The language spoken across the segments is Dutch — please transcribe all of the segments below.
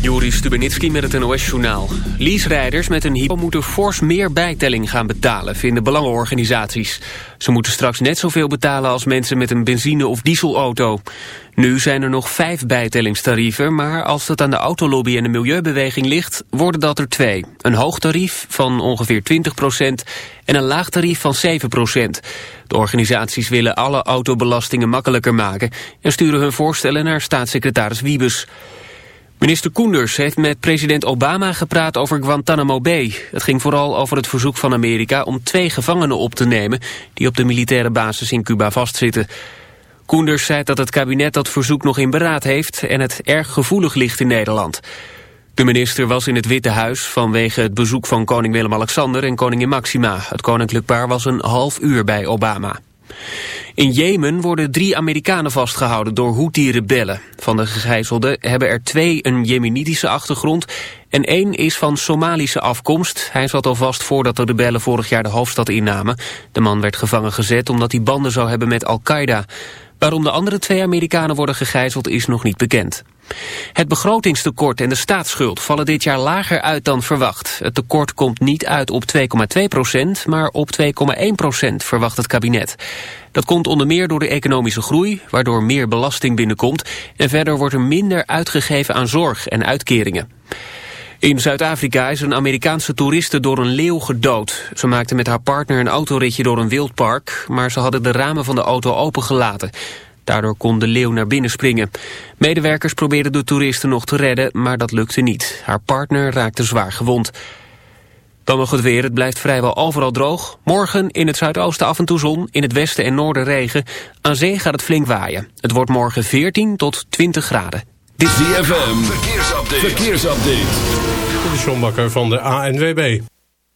Juri Stubenitski met het NOS-journaal. Leaserijders met een hypo moeten fors meer bijtelling gaan betalen, vinden belangenorganisaties. Ze moeten straks net zoveel betalen als mensen met een benzine- of dieselauto. Nu zijn er nog vijf bijtellingstarieven, maar als het aan de autolobby en de milieubeweging ligt, worden dat er twee. Een hoog tarief van ongeveer 20% en een laag tarief van 7% De organisaties willen alle autobelastingen makkelijker maken en sturen hun voorstellen naar staatssecretaris Wiebes. Minister Koenders heeft met president Obama gepraat over Guantanamo Bay. Het ging vooral over het verzoek van Amerika om twee gevangenen op te nemen... die op de militaire basis in Cuba vastzitten. Koenders zei dat het kabinet dat verzoek nog in beraad heeft... en het erg gevoelig ligt in Nederland. De minister was in het Witte Huis vanwege het bezoek van koning Willem-Alexander en koningin Maxima. Het koninklijk paar was een half uur bij Obama. In Jemen worden drie Amerikanen vastgehouden door Houthi-rebellen. Van de gegijzelden hebben er twee een Jemenitische achtergrond... en één is van Somalische afkomst. Hij zat al vast voordat de rebellen vorig jaar de hoofdstad innamen. De man werd gevangen gezet omdat hij banden zou hebben met Al-Qaeda. Waarom de andere twee Amerikanen worden gegijzeld is nog niet bekend. Het begrotingstekort en de staatsschuld vallen dit jaar lager uit dan verwacht. Het tekort komt niet uit op 2,2 procent, maar op 2,1 procent, verwacht het kabinet. Dat komt onder meer door de economische groei, waardoor meer belasting binnenkomt... en verder wordt er minder uitgegeven aan zorg en uitkeringen. In Zuid-Afrika is een Amerikaanse toeriste door een leeuw gedood. Ze maakte met haar partner een autoritje door een wildpark... maar ze hadden de ramen van de auto opengelaten. Daardoor kon de leeuw naar binnen springen. Medewerkers probeerden de toeristen nog te redden, maar dat lukte niet. Haar partner raakte zwaar gewond. Dan nog het weer. Het blijft vrijwel overal droog. Morgen in het zuidoosten af en toe zon, in het westen en noorden regen. Aan zee gaat het flink waaien. Het wordt morgen 14 tot 20 graden. Dit is DFM. Verkeersupdate. Verkeersupdate. De Sjombakker van de ANWB.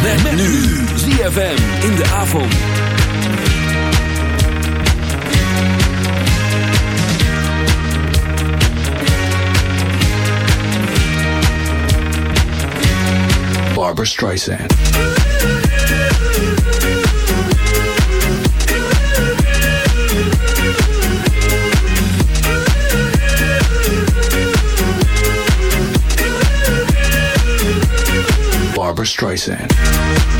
ZFM. Met, nu. ZFM in de avond. Barbara Streisand. Streisand.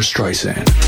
Streisand.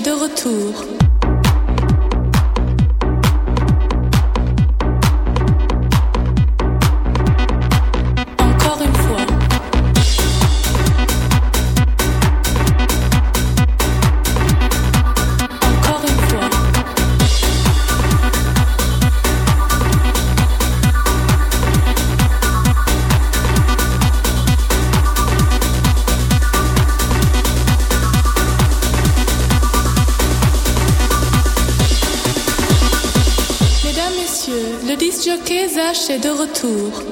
de retour. tour.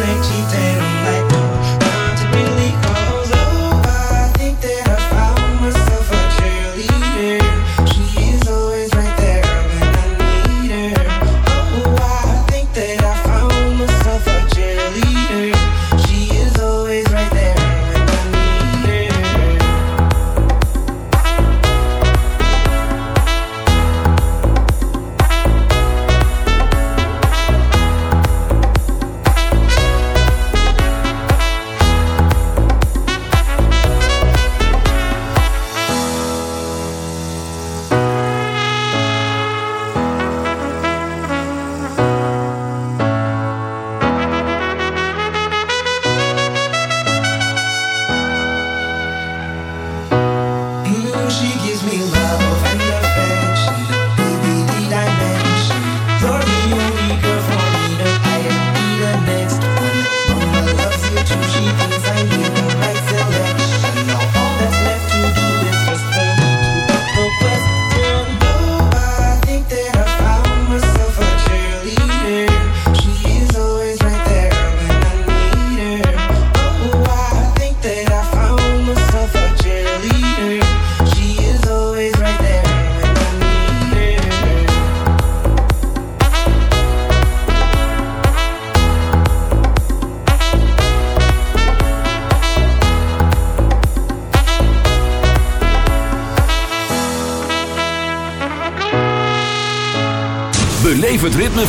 makes you.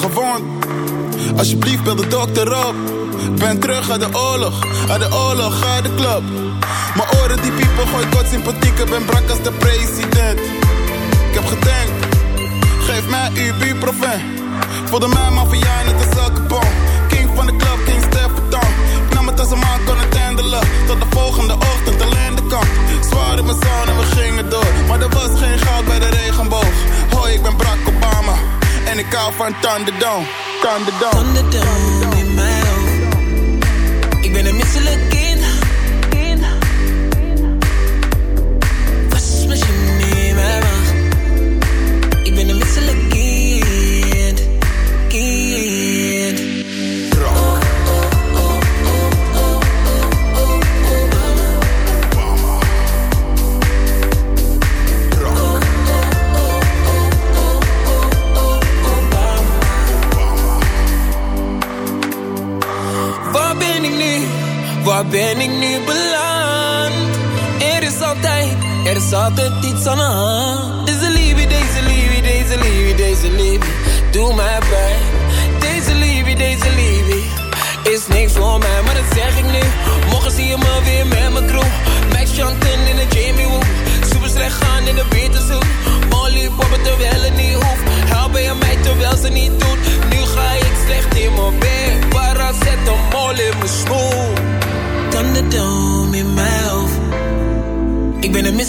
Ben gewond. Alsjeblieft, bel de dokter op. Ben terug uit de oorlog, uit de oorlog, uit de club. Mijn oren die piepen, gooi kort sympathiek. Ik ben brak als de president. Ik heb gedenkt, geef mij ibuprofen. Voelde mij maffia net als elke bom. King van de club, King Stefan. Ik nam het als een man kon het handelen. Tot de volgende ochtend alleen de kant. Zwaar in mijn zon we gingen door. Maar er was geen goud bij de regenboog. Hoi, ik ben Barack Obama. En ik hou van Thunderdome. Thunderdome. Thunderdome in mijn. Ik ben een misselijk altijd iets aan de hand. Deze liefde, deze liefde, deze liefde, deze liefde, doe mij pijn. Deze liefde, deze liefde, is niks voor mij, maar dat zeg ik nu. Morgen zie je me weer met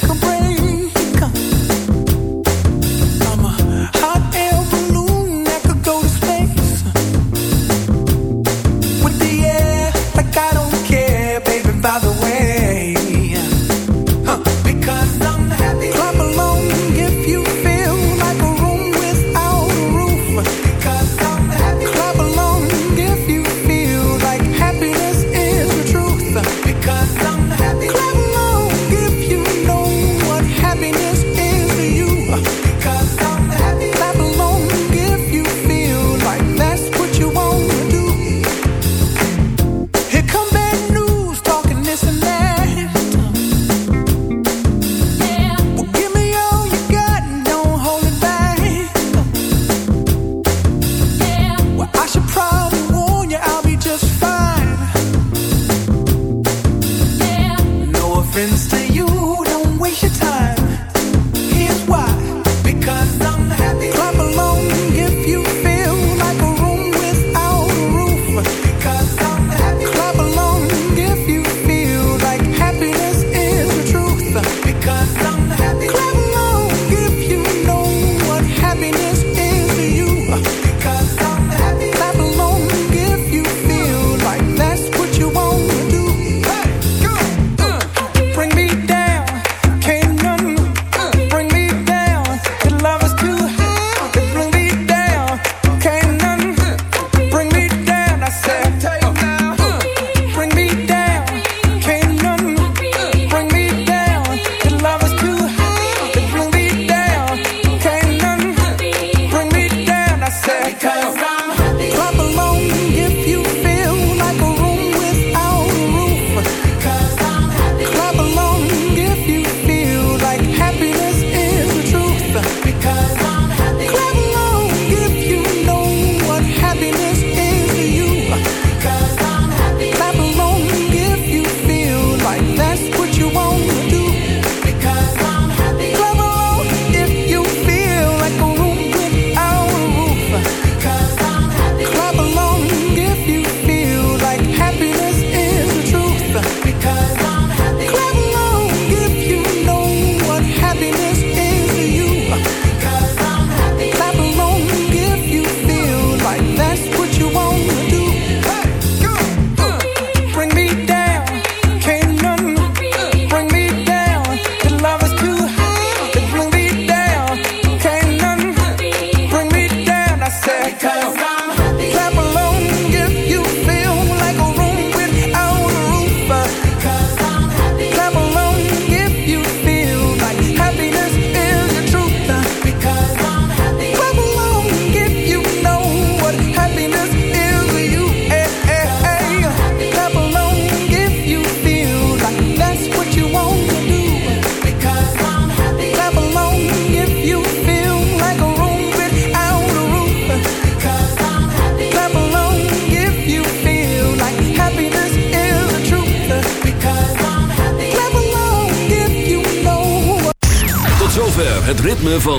make them